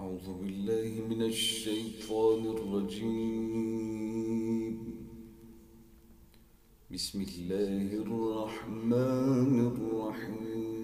أعوذ بالله من الشيطان الرجيم. بسم الله الرحمن الرحيم.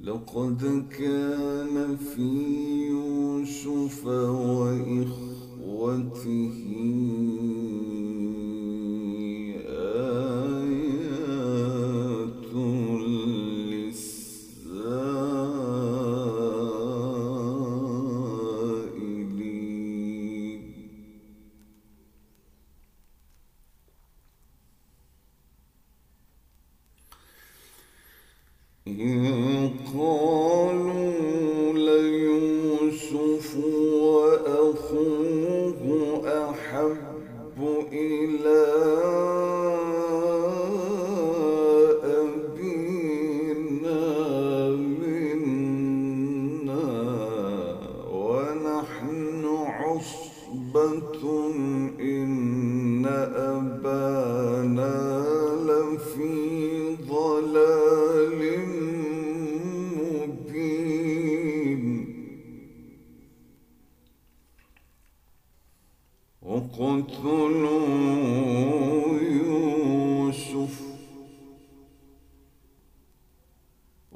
لقد كان في يوسف وإخوته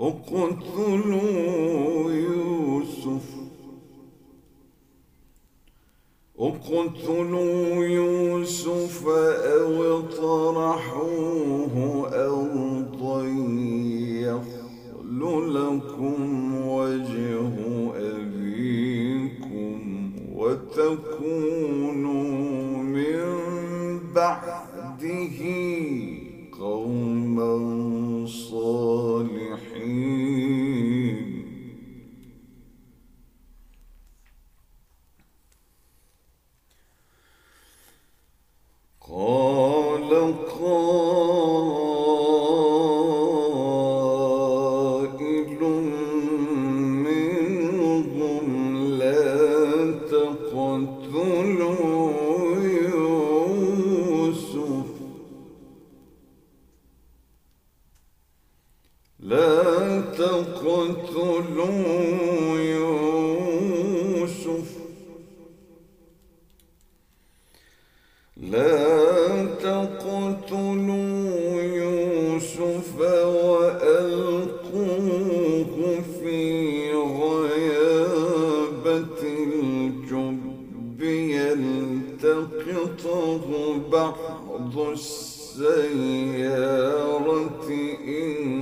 اقتلوا يوسف. اقتلوا يوسف أو اطرحوه أرضا يخل لكم لا تقتلوا يوسف. لا تقتلوا يوسف وألقوه في غيابة الجب يلتقطه بعض السيارة إن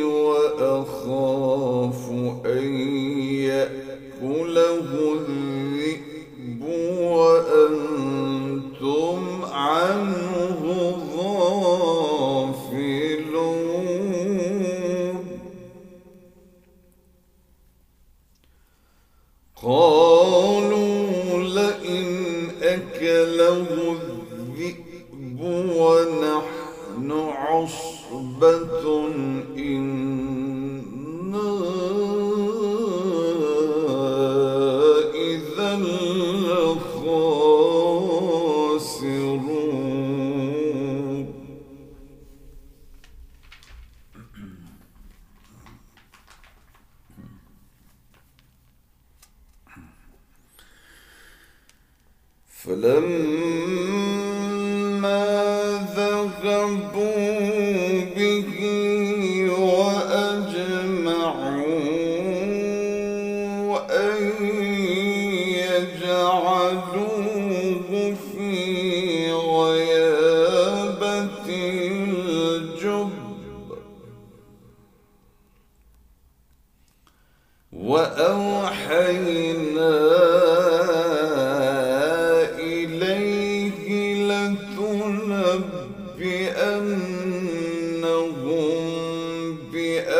أخاف أن يأكله الذئب وأنتم عنه غافلون. قالوا لئن أكله الذئب ونحن عصبة إن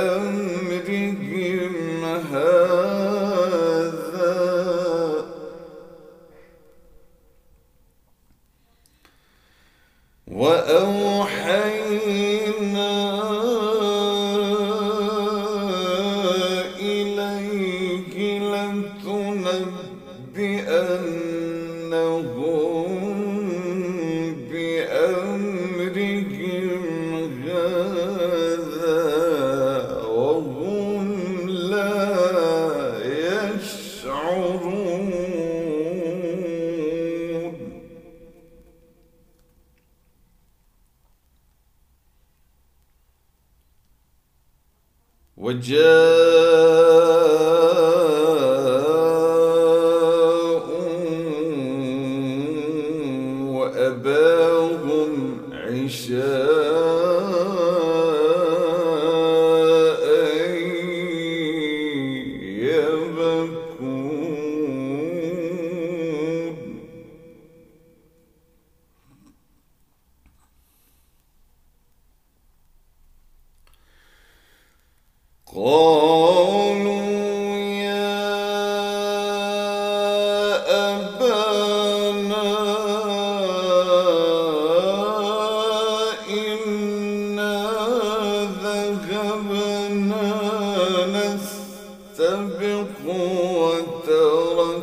Um, just نستبق وتركنا.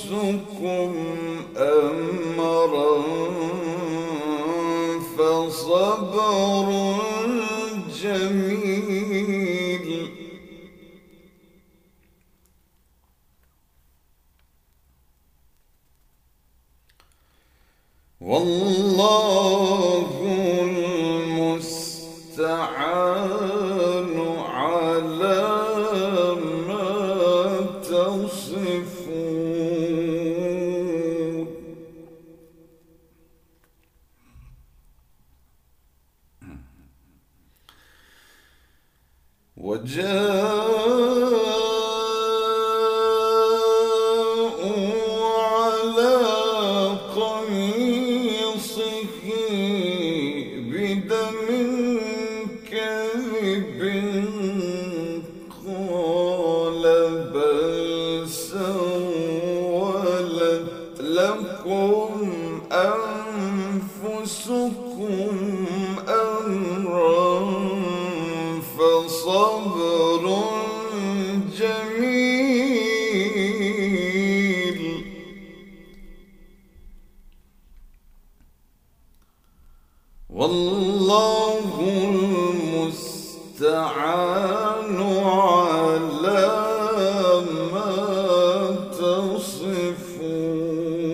يَسُسُّكُمْ أَمْرًا فَصَبْرٌ جاءوا على قميصه بدم كذب قال بل سولت لكم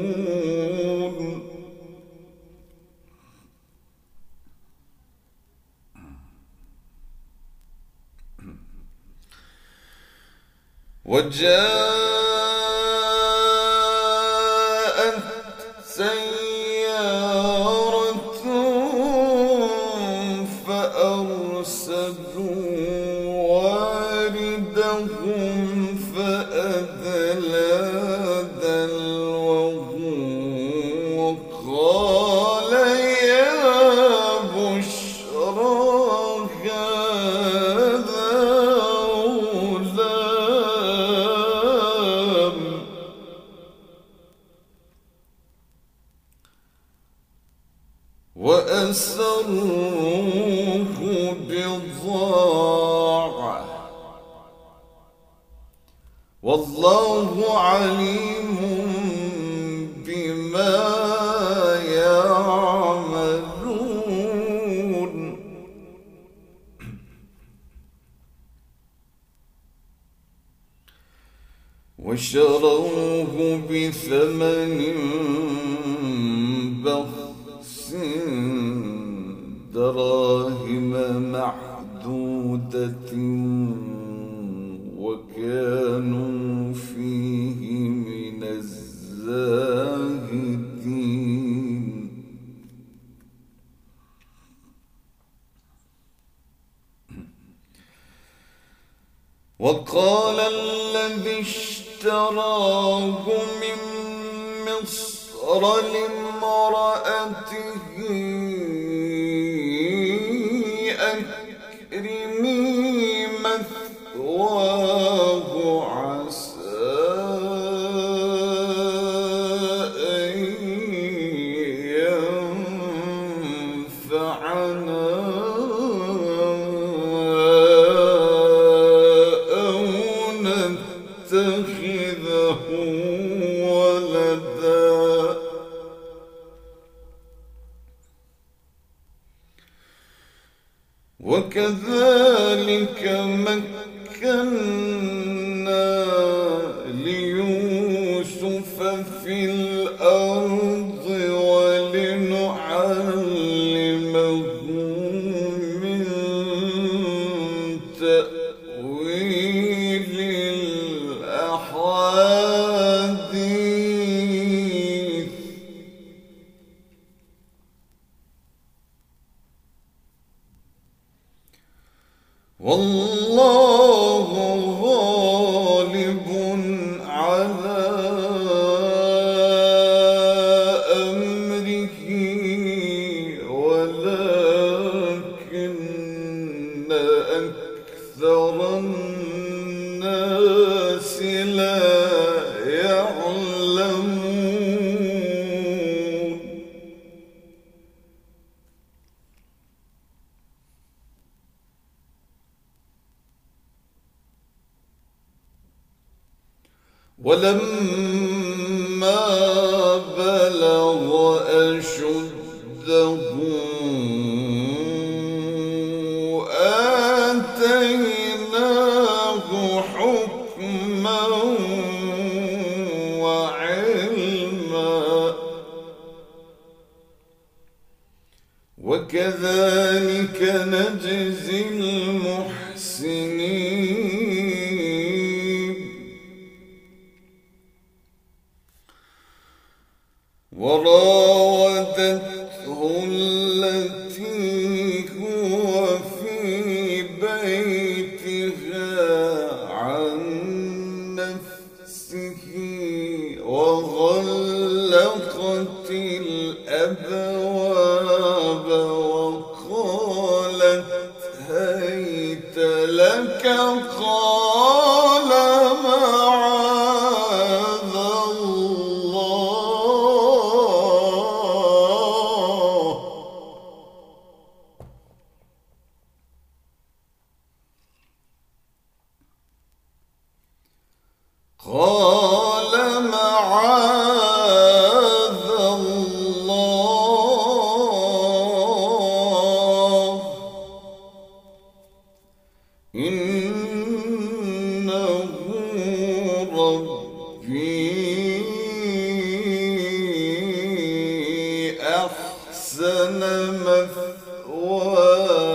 يعلمون وجاء home. ثمن بخس دراهم معدودة وكانوا فيه من الزاهدين. وقال الذي تراه من مصر لامرأتي الأرض وراودته أحسن مثواي.